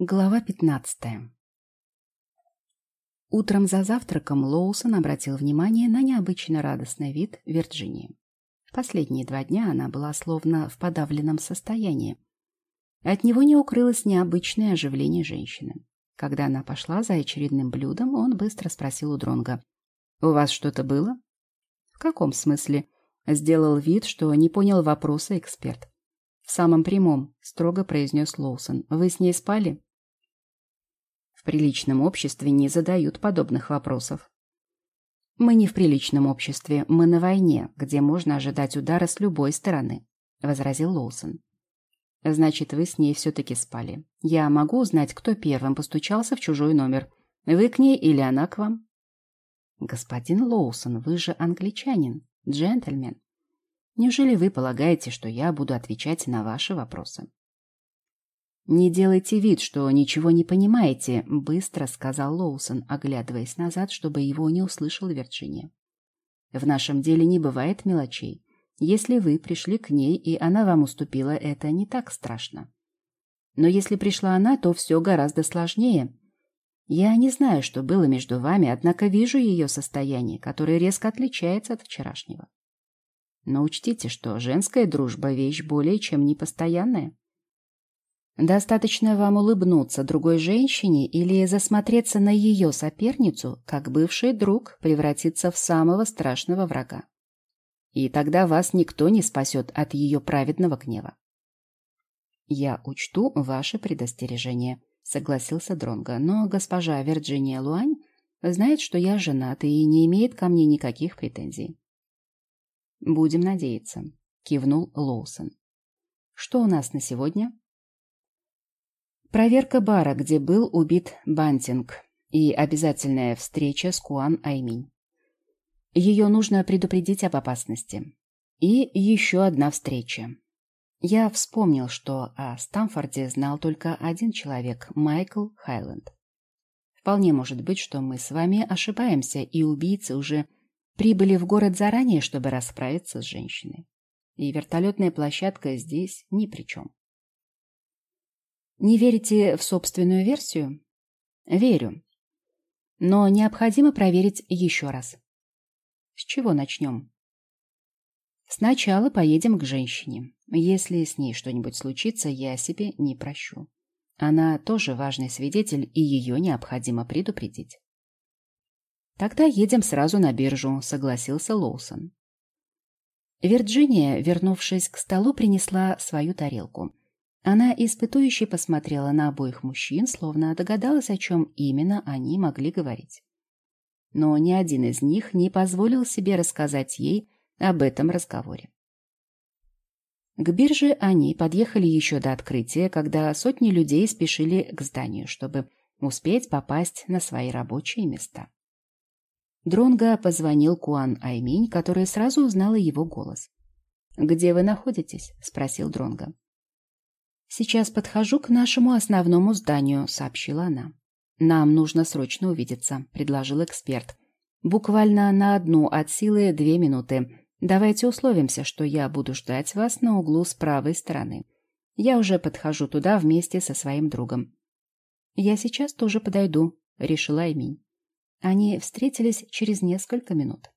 Глава пятнадцатая. Утром за завтраком Лоусон обратил внимание на необычно радостный вид Вирджинии. В последние два дня она была словно в подавленном состоянии. От него не укрылось необычное оживление женщины. Когда она пошла за очередным блюдом, он быстро спросил у Дронга: «У вас что-то было?» «В каком смысле?» Сделал вид, что не понял вопроса эксперт. «В самом прямом», — строго произнес Лоусон. «Вы с ней спали?» В приличном обществе не задают подобных вопросов. «Мы не в приличном обществе, мы на войне, где можно ожидать удара с любой стороны», — возразил Лоусон. «Значит, вы с ней все-таки спали. Я могу узнать, кто первым постучался в чужой номер. Вы к ней или она к вам?» «Господин Лоусон, вы же англичанин, джентльмен. Неужели вы полагаете, что я буду отвечать на ваши вопросы? «Не делайте вид, что ничего не понимаете», — быстро сказал Лоусон, оглядываясь назад, чтобы его не услышал Вирджиния. «В нашем деле не бывает мелочей. Если вы пришли к ней, и она вам уступила, это не так страшно. Но если пришла она, то все гораздо сложнее. Я не знаю, что было между вами, однако вижу ее состояние, которое резко отличается от вчерашнего. Но учтите, что женская дружба – вещь более чем непостоянная. Достаточно вам улыбнуться другой женщине или засмотреться на ее соперницу, как бывший друг превратится в самого страшного врага. И тогда вас никто не спасет от ее праведного гнева. «Я учту ваше предостережение», — согласился Дронго, «но госпожа Вирджиния Луань знает, что я женат и не имеет ко мне никаких претензий. «Будем надеяться», — кивнул Лоусон. «Что у нас на сегодня?» Проверка бара, где был убит Бантинг, и обязательная встреча с Куан Айминь. Ее нужно предупредить об опасности. И еще одна встреча. Я вспомнил, что о Стамфорде знал только один человек – Майкл Хайленд. Вполне может быть, что мы с вами ошибаемся, и убийцы уже Прибыли в город заранее, чтобы расправиться с женщиной. И вертолетная площадка здесь ни при чем. Не верите в собственную версию? Верю. Но необходимо проверить еще раз. С чего начнем? Сначала поедем к женщине. Если с ней что-нибудь случится, я себе не прощу. Она тоже важный свидетель, и ее необходимо предупредить. «Тогда едем сразу на биржу», — согласился Лоусон. Вирджиния, вернувшись к столу, принесла свою тарелку. Она испытующе посмотрела на обоих мужчин, словно догадалась, о чем именно они могли говорить. Но ни один из них не позволил себе рассказать ей об этом разговоре. К бирже они подъехали еще до открытия, когда сотни людей спешили к зданию, чтобы успеть попасть на свои рабочие места. Дронго позвонил Куан Айминь, которая сразу узнала его голос. «Где вы находитесь?» — спросил Дронго. «Сейчас подхожу к нашему основному зданию», — сообщила она. «Нам нужно срочно увидеться», — предложил эксперт. «Буквально на одну от силы две минуты. Давайте условимся, что я буду ждать вас на углу с правой стороны. Я уже подхожу туда вместе со своим другом». «Я сейчас тоже подойду», — решила Айминь. Они встретились через несколько минут.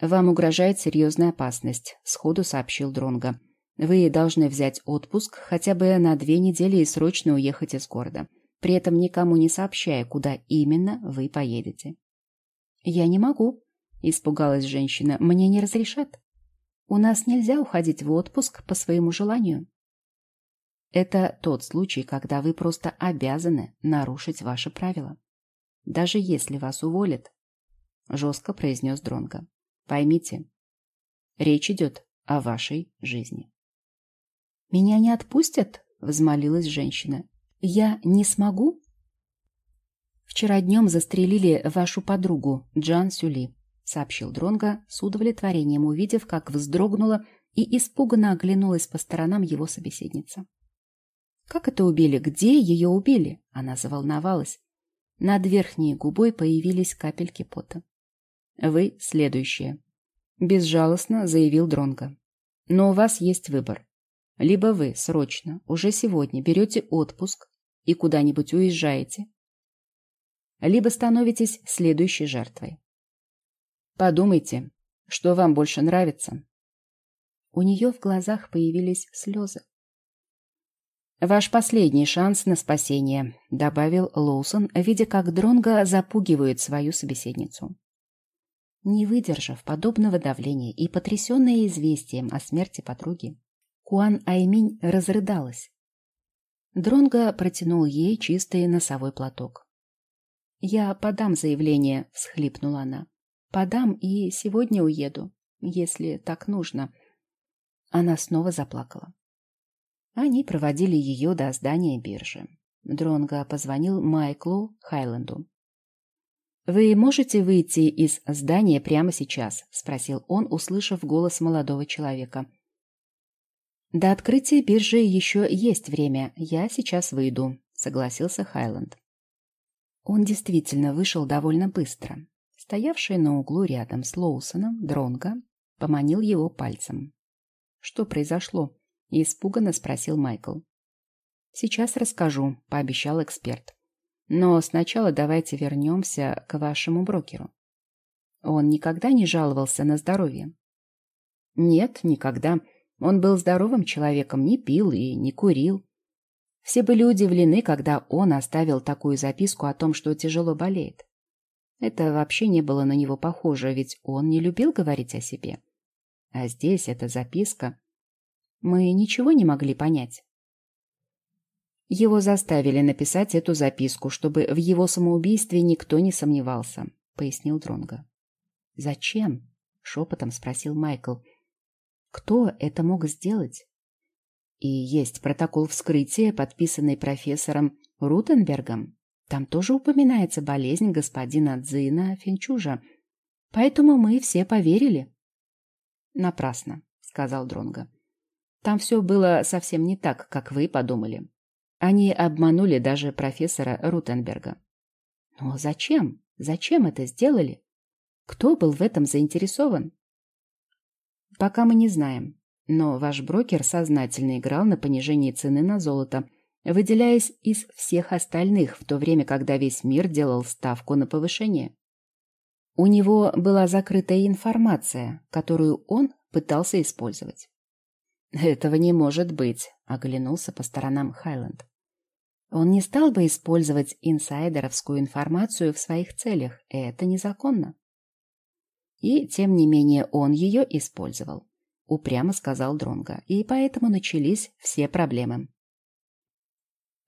«Вам угрожает серьезная опасность», — сходу сообщил Дронго. «Вы должны взять отпуск хотя бы на две недели и срочно уехать из города, при этом никому не сообщая, куда именно вы поедете». «Я не могу», — испугалась женщина. «Мне не разрешат. У нас нельзя уходить в отпуск по своему желанию». Это тот случай, когда вы просто обязаны нарушить ваши правила даже если вас уволят, — жестко произнес Дронго. Поймите, речь идет о вашей жизни. — Меня не отпустят? — взмолилась женщина. — Я не смогу? — Вчера днем застрелили вашу подругу, Джан Сюли, — сообщил Дронго с удовлетворением, увидев, как вздрогнула и испуганно оглянулась по сторонам его собеседница. «Как это убили? Где ее убили?» Она заволновалась. Над верхней губой появились капельки пота. «Вы следующие», — безжалостно заявил Дронго. «Но у вас есть выбор. Либо вы срочно, уже сегодня, берете отпуск и куда-нибудь уезжаете, либо становитесь следующей жертвой. Подумайте, что вам больше нравится. У нее в глазах появились слезы. «Ваш последний шанс на спасение», — добавил Лоусон, видя, как Дронго запугивает свою собеседницу. Не выдержав подобного давления и потрясенная известием о смерти подруги, Куан Айминь разрыдалась. Дронго протянул ей чистый носовой платок. «Я подам заявление», — всхлипнула она. «Подам и сегодня уеду, если так нужно». Она снова заплакала. Они проводили ее до здания биржи. Дронго позвонил Майклу Хайленду. «Вы можете выйти из здания прямо сейчас?» — спросил он, услышав голос молодого человека. «До открытия биржи еще есть время. Я сейчас выйду», — согласился Хайленд. Он действительно вышел довольно быстро. Стоявший на углу рядом с Лоусоном, Дронго, поманил его пальцем. «Что произошло?» — испуганно спросил Майкл. «Сейчас расскажу», — пообещал эксперт. «Но сначала давайте вернемся к вашему брокеру. Он никогда не жаловался на здоровье?» «Нет, никогда. Он был здоровым человеком, не пил и не курил. Все были удивлены, когда он оставил такую записку о том, что тяжело болеет. Это вообще не было на него похоже, ведь он не любил говорить о себе. А здесь эта записка мы ничего не могли понять. Его заставили написать эту записку, чтобы в его самоубийстве никто не сомневался, пояснил Дронго. Зачем? шепотом спросил Майкл. Кто это мог сделать? И есть протокол вскрытия, подписанный профессором Рутенбергом. Там тоже упоминается болезнь господина Дзина Финчужа. Поэтому мы все поверили. Напрасно, сказал Дронго. Там все было совсем не так, как вы подумали. Они обманули даже профессора Рутенберга. Но зачем? Зачем это сделали? Кто был в этом заинтересован? Пока мы не знаем. Но ваш брокер сознательно играл на понижении цены на золото, выделяясь из всех остальных, в то время, когда весь мир делал ставку на повышение. У него была закрытая информация, которую он пытался использовать. «Этого не может быть», — оглянулся по сторонам Хайленд. Он не стал бы использовать инсайдеровскую информацию в своих целях, это незаконно. И, тем не менее, он ее использовал, упрямо сказал Дронга, и поэтому начались все проблемы.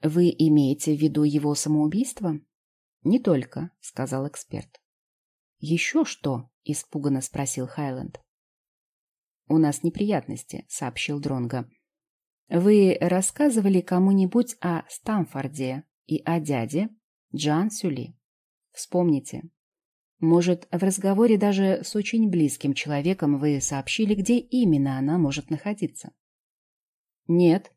«Вы имеете в виду его самоубийство?» «Не только», — сказал эксперт. «Еще что?» — испуганно спросил Хайленд. «У нас неприятности», — сообщил Дронго. «Вы рассказывали кому-нибудь о Стамфорде и о дяде Джан Сюли? Вспомните. Может, в разговоре даже с очень близким человеком вы сообщили, где именно она может находиться?» «Нет»,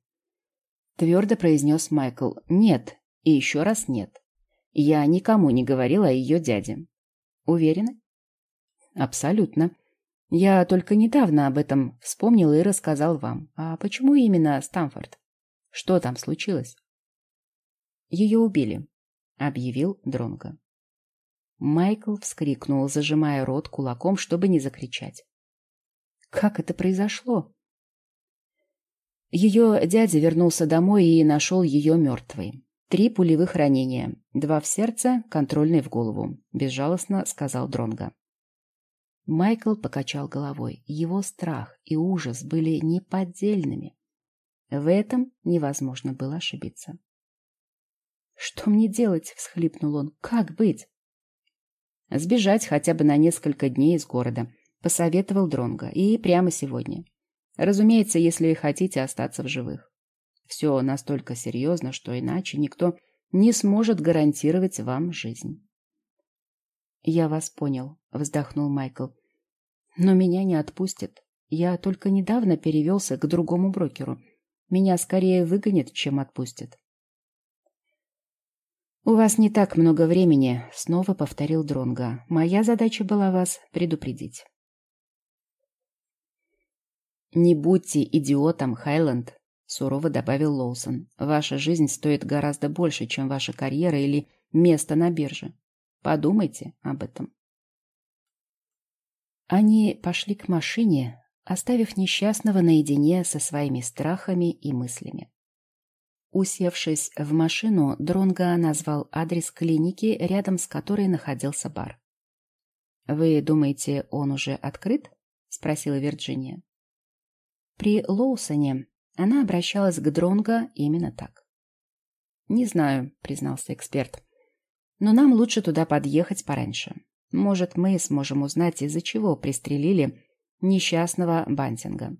— твердо произнес Майкл. «Нет, и еще раз нет. Я никому не говорил о ее дяде». «Уверены?» «Абсолютно. Я только недавно об этом вспомнил и рассказал вам. А почему именно Стамфорд? Что там случилось? Ее убили, объявил Дронго. Майкл вскрикнул, зажимая рот кулаком, чтобы не закричать. Как это произошло? Ее дядя вернулся домой и нашел ее мертвой. Три пулевых ранения, два в сердце, контрольный в голову, безжалостно сказал Дронго. Майкл покачал головой. Его страх и ужас были неподдельными. В этом невозможно было ошибиться. «Что мне делать?» — всхлипнул он. «Как быть?» «Сбежать хотя бы на несколько дней из города», — посоветовал Дронга. «И прямо сегодня. Разумеется, если хотите остаться в живых. Все настолько серьезно, что иначе никто не сможет гарантировать вам жизнь». «Я вас понял», — вздохнул Майкл. «Но меня не отпустят. Я только недавно перевелся к другому брокеру. Меня скорее выгонят, чем отпустят». «У вас не так много времени», — снова повторил Дронга. «Моя задача была вас предупредить». «Не будьте идиотом, Хайленд», сурово добавил Лоусон. Ваша жизнь стоит гораздо больше, чем ваша карьера или место на бирже. Подумайте об этом. Они пошли к машине, оставив несчастного наедине со своими страхами и мыслями. Усевшись в машину, Дронга назвал адрес клиники, рядом с которой находился бар. «Вы думаете, он уже открыт?» — спросила Вирджиния. При Лоусоне она обращалась к Дронго именно так. «Не знаю», — признался эксперт. «Но нам лучше туда подъехать пораньше. Может, мы сможем узнать, из-за чего пристрелили несчастного Бантинга.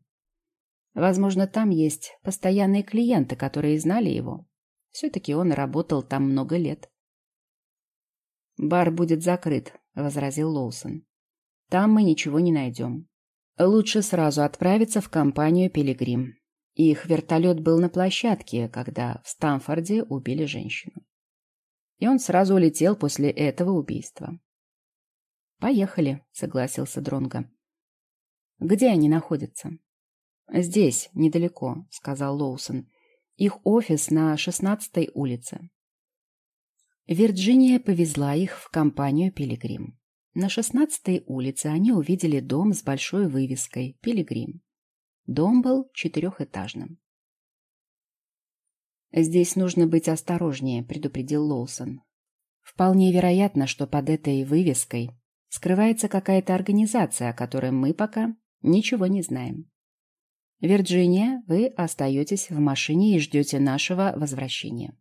Возможно, там есть постоянные клиенты, которые знали его. Все-таки он работал там много лет». «Бар будет закрыт», — возразил Лоусон. «Там мы ничего не найдем. Лучше сразу отправиться в компанию «Пилигрим». Их вертолет был на площадке, когда в Стамфорде убили женщину. И он сразу улетел после этого убийства. «Поехали», — согласился Дронго. «Где они находятся?» «Здесь, недалеко», — сказал Лоусон. «Их офис на шестнадцатой улице». Вирджиния повезла их в компанию «Пилигрим». На шестнадцатой улице они увидели дом с большой вывеской «Пилигрим». Дом был четырехэтажным. «Здесь нужно быть осторожнее», — предупредил Лоусон. «Вполне вероятно, что под этой вывеской скрывается какая-то организация, о которой мы пока ничего не знаем. Вирджиния, вы остаетесь в машине и ждете нашего возвращения.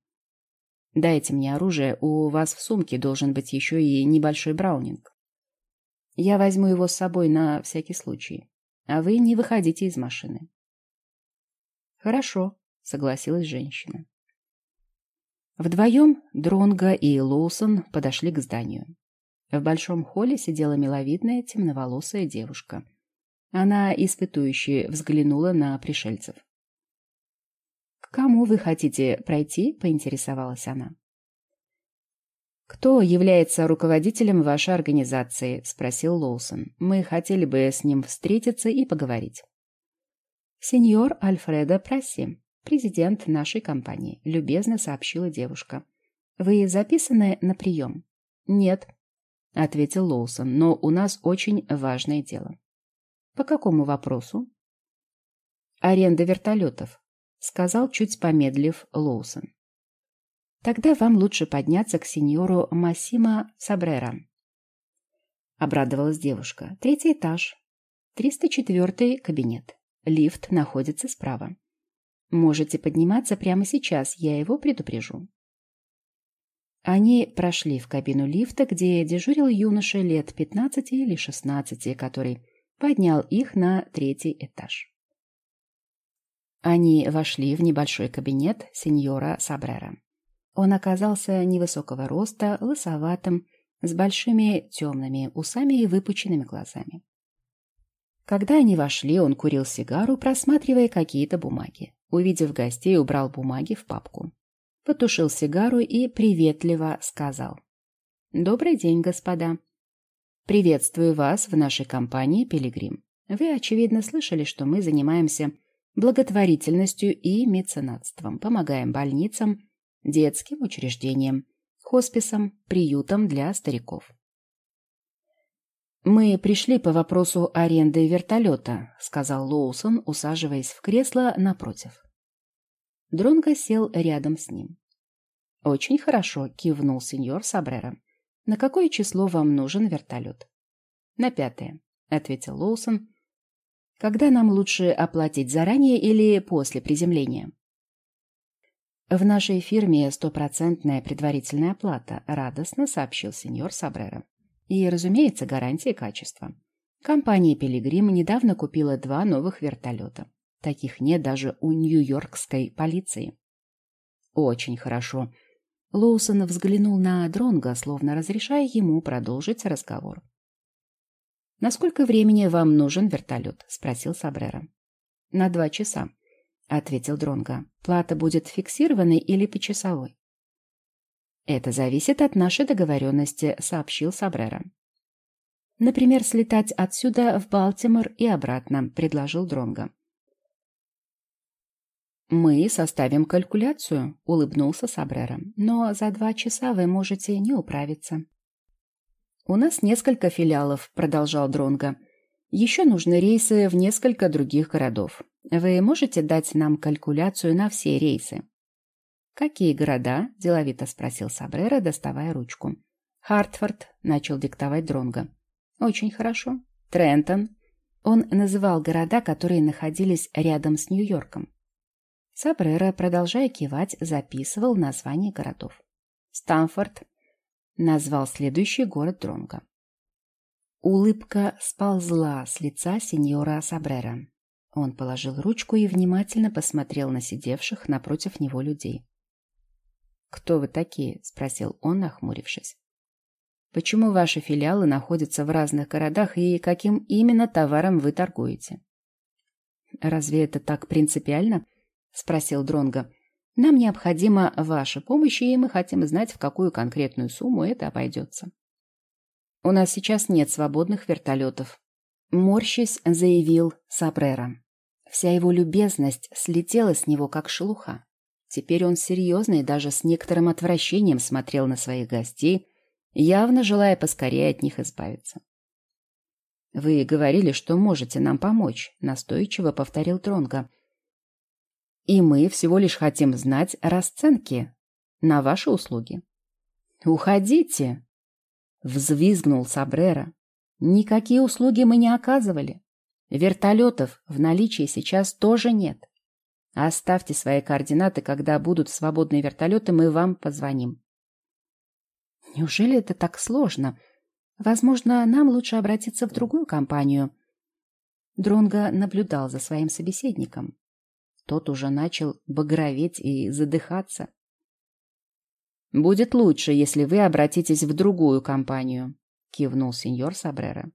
Дайте мне оружие, у вас в сумке должен быть еще и небольшой браунинг. Я возьму его с собой на всякий случай а вы не выходите из машины. Хорошо, согласилась женщина. Вдвоем Дронга и Лоусон подошли к зданию. В большом холле сидела миловидная темноволосая девушка. Она испытующе взглянула на пришельцев. «К кому вы хотите пройти?» — поинтересовалась она. «Кто является руководителем вашей организации?» — спросил Лоусон. «Мы хотели бы с ним встретиться и поговорить». «Сеньор Альфредо Прасси, президент нашей компании», — любезно сообщила девушка. «Вы записаны на прием?» «Нет», — ответил Лоусон, «но у нас очень важное дело». «По какому вопросу?» «Аренда вертолетов», — сказал, чуть помедлив Лоусон. Тогда вам лучше подняться к сеньору Массимо Сабрера. Обрадовалась девушка. Третий этаж. 304 кабинет. Лифт находится справа. Можете подниматься прямо сейчас, я его предупрежу. Они прошли в кабину лифта, где дежурил юноша лет 15 или 16, который поднял их на третий этаж. Они вошли в небольшой кабинет сеньора Сабрера. Он оказался невысокого роста, лысоватым, с большими темными усами и выпученными глазами. Когда они вошли, он курил сигару, просматривая какие-то бумаги. Увидев гостей, убрал бумаги в папку. Потушил сигару и приветливо сказал. «Добрый день, господа. Приветствую вас в нашей компании «Пилигрим». Вы, очевидно, слышали, что мы занимаемся благотворительностью и меценатством, помогаем больницам, детским учреждением, хосписом, приютом для стариков. «Мы пришли по вопросу аренды вертолета», — сказал Лоусон, усаживаясь в кресло напротив. Дронго сел рядом с ним. «Очень хорошо», — кивнул сеньор Сабрера. «На какое число вам нужен вертолет?» «На пятое», — ответил Лоусон. «Когда нам лучше оплатить заранее или после приземления?» «В нашей фирме стопроцентная предварительная оплата», — радостно сообщил сеньор Сабрера. «И, разумеется, гарантия качества. Компания «Пилигрим» недавно купила два новых вертолета. Таких нет даже у нью-йоркской полиции». «Очень хорошо». Лоусон взглянул на Дронга, словно разрешая ему продолжить разговор. «На сколько времени вам нужен вертолет?» — спросил Сабрера. «На два часа», ответил Дронга. Плата будет фиксированной или почасовой? Это зависит от нашей договоренности, сообщил Сабрера. Например, слетать отсюда в Балтимор и обратно, предложил Дронга. «Мы составим калькуляцию», — улыбнулся Сабрера. «Но за два часа вы можете не управиться». «У нас несколько филиалов», — продолжал Дронга. «Еще нужны рейсы в несколько других городов. Вы можете дать нам калькуляцию на все рейсы?» «Какие города?» – деловито спросил Сабрера, доставая ручку. «Хартфорд», – начал диктовать Дронго. «Очень хорошо. Трентон». Он называл города, которые находились рядом с Нью-Йорком. Сабрера, продолжая кивать, записывал названия городов. Стамфорд назвал следующий город Дронго. Улыбка сползла с лица сеньора Сабрера. Он положил ручку и внимательно посмотрел на сидевших напротив него людей. «Кто вы такие?» — спросил он, нахмурившись. «Почему ваши филиалы находятся в разных городах и каким именно товаром вы торгуете?» «Разве это так принципиально?» — спросил Дронго. «Нам необходима ваша помощь, и мы хотим знать, в какую конкретную сумму это обойдется». «У нас сейчас нет свободных вертолетов», — морщись заявил Сабрера. Вся его любезность слетела с него, как шелуха. Теперь он серьезно и даже с некоторым отвращением смотрел на своих гостей, явно желая поскорее от них избавиться. «Вы говорили, что можете нам помочь», — настойчиво повторил Тронго. «И мы всего лишь хотим знать расценки на ваши услуги». «Уходите!» — взвизгнул Сабрера. «Никакие услуги мы не оказывали. Вертолетов в наличии сейчас тоже нет. Оставьте свои координаты, когда будут свободные вертолеты, мы вам позвоним. Неужели это так сложно? Возможно, нам лучше обратиться в другую компанию. Дронго наблюдал за своим собеседником. Тот уже начал багроветь и задыхаться. «Будет лучше, если вы обратитесь в другую компанию», — кивнул сеньор Сабрера.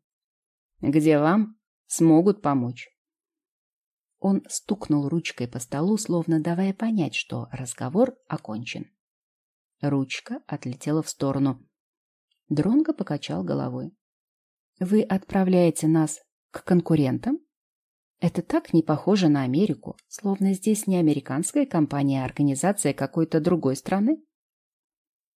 «Где вам смогут помочь». Он стукнул ручкой по столу, словно давая понять, что разговор окончен. Ручка отлетела в сторону. Дронго покачал головой. «Вы отправляете нас к конкурентам? Это так не похоже на Америку, словно здесь не американская компания, а организация какой-то другой страны».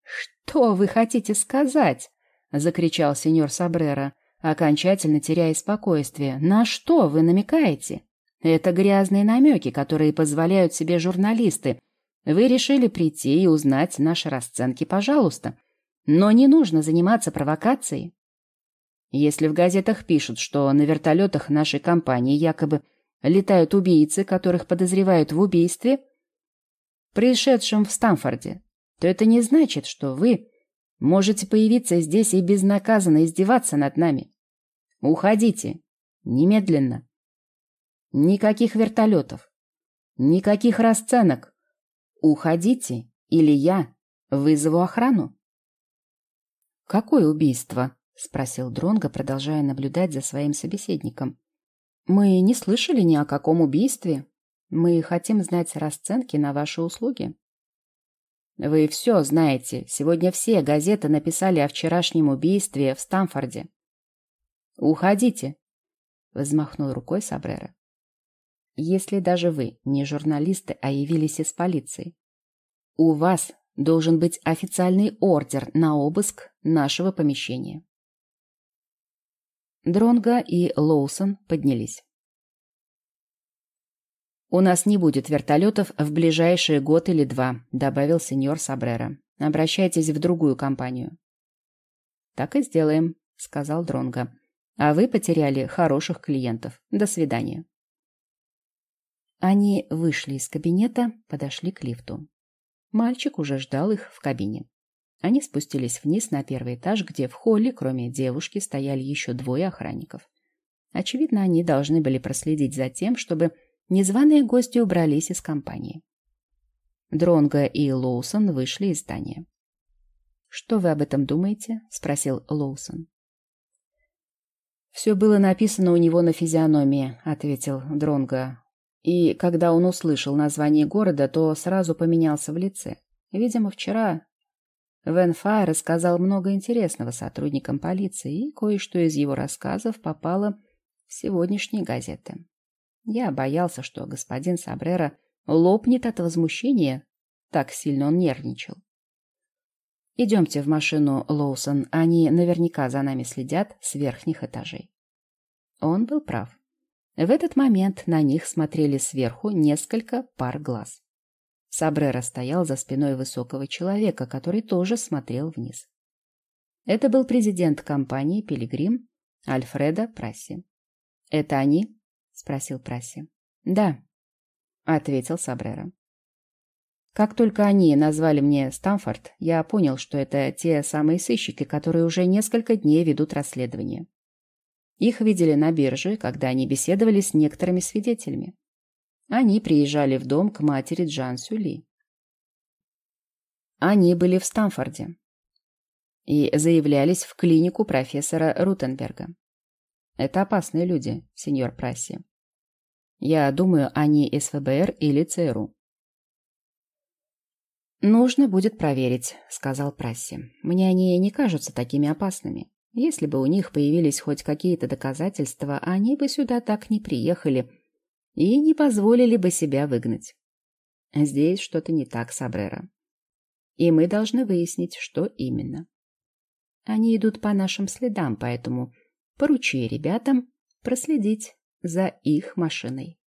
«Что вы хотите сказать?» — закричал сеньор Сабрера, окончательно теряя спокойствие. «На что вы намекаете?» Это грязные намеки, которые позволяют себе журналисты. Вы решили прийти и узнать наши расценки, пожалуйста. Но не нужно заниматься провокацией. Если в газетах пишут, что на вертолетах нашей компании якобы летают убийцы, которых подозревают в убийстве, пришедшем в Стамфорде, то это не значит, что вы можете появиться здесь и безнаказанно издеваться над нами. Уходите. Немедленно. Никаких вертолетов. Никаких расценок. Уходите, или я вызову охрану. Какое убийство? спросил Дронго, продолжая наблюдать за своим собеседником. Мы не слышали ни о каком убийстве. Мы хотим знать расценки на ваши услуги. Вы все знаете. Сегодня все газеты написали о вчерашнем убийстве в Стамфорде. Уходите, взмахнул рукой Сабрера если даже вы не журналисты, а явились из полиции. У вас должен быть официальный ордер на обыск нашего помещения. Дронга и Лоусон поднялись. «У нас не будет вертолетов в ближайшие год или два», добавил сеньор Сабрера. «Обращайтесь в другую компанию». «Так и сделаем», — сказал Дронга. «А вы потеряли хороших клиентов. До свидания». Они вышли из кабинета, подошли к лифту. Мальчик уже ждал их в кабине. Они спустились вниз на первый этаж, где в холле, кроме девушки, стояли еще двое охранников. Очевидно, они должны были проследить за тем, чтобы незваные гости убрались из компании. Дронго и Лоусон вышли из здания. «Что вы об этом думаете?» — спросил Лоусон. «Все было написано у него на физиономии», — ответил Дронго. И когда он услышал название города, то сразу поменялся в лице. Видимо, вчера Вен Фай рассказал много интересного сотрудникам полиции, и кое-что из его рассказов попало в сегодняшние газеты. Я боялся, что господин Сабрера лопнет от возмущения. Так сильно он нервничал. «Идемте в машину, Лоусон, они наверняка за нами следят с верхних этажей». Он был прав. В этот момент на них смотрели сверху несколько пар глаз. Сабрера стоял за спиной высокого человека, который тоже смотрел вниз. Это был президент компании «Пилигрим» Альфреда Прасси. «Это они?» — спросил Прасси. «Да», — ответил Сабрера. Как только они назвали мне Стамфорд, я понял, что это те самые сыщики, которые уже несколько дней ведут расследование. Их видели на бирже, когда они беседовали с некоторыми свидетелями. Они приезжали в дом к матери Джан Сюли. Они были в Стамфорде и заявлялись в клинику профессора Рутенберга. Это опасные люди, сеньор Прасси. Я думаю, они ФБР или ЦРУ. «Нужно будет проверить», — сказал Прасси. «Мне они не кажутся такими опасными. Если бы у них появились хоть какие-то доказательства, они бы сюда так не приехали и не позволили бы себя выгнать. Здесь что-то не так, Сабрера. И мы должны выяснить, что именно. Они идут по нашим следам, поэтому поручи ребятам проследить за их машиной.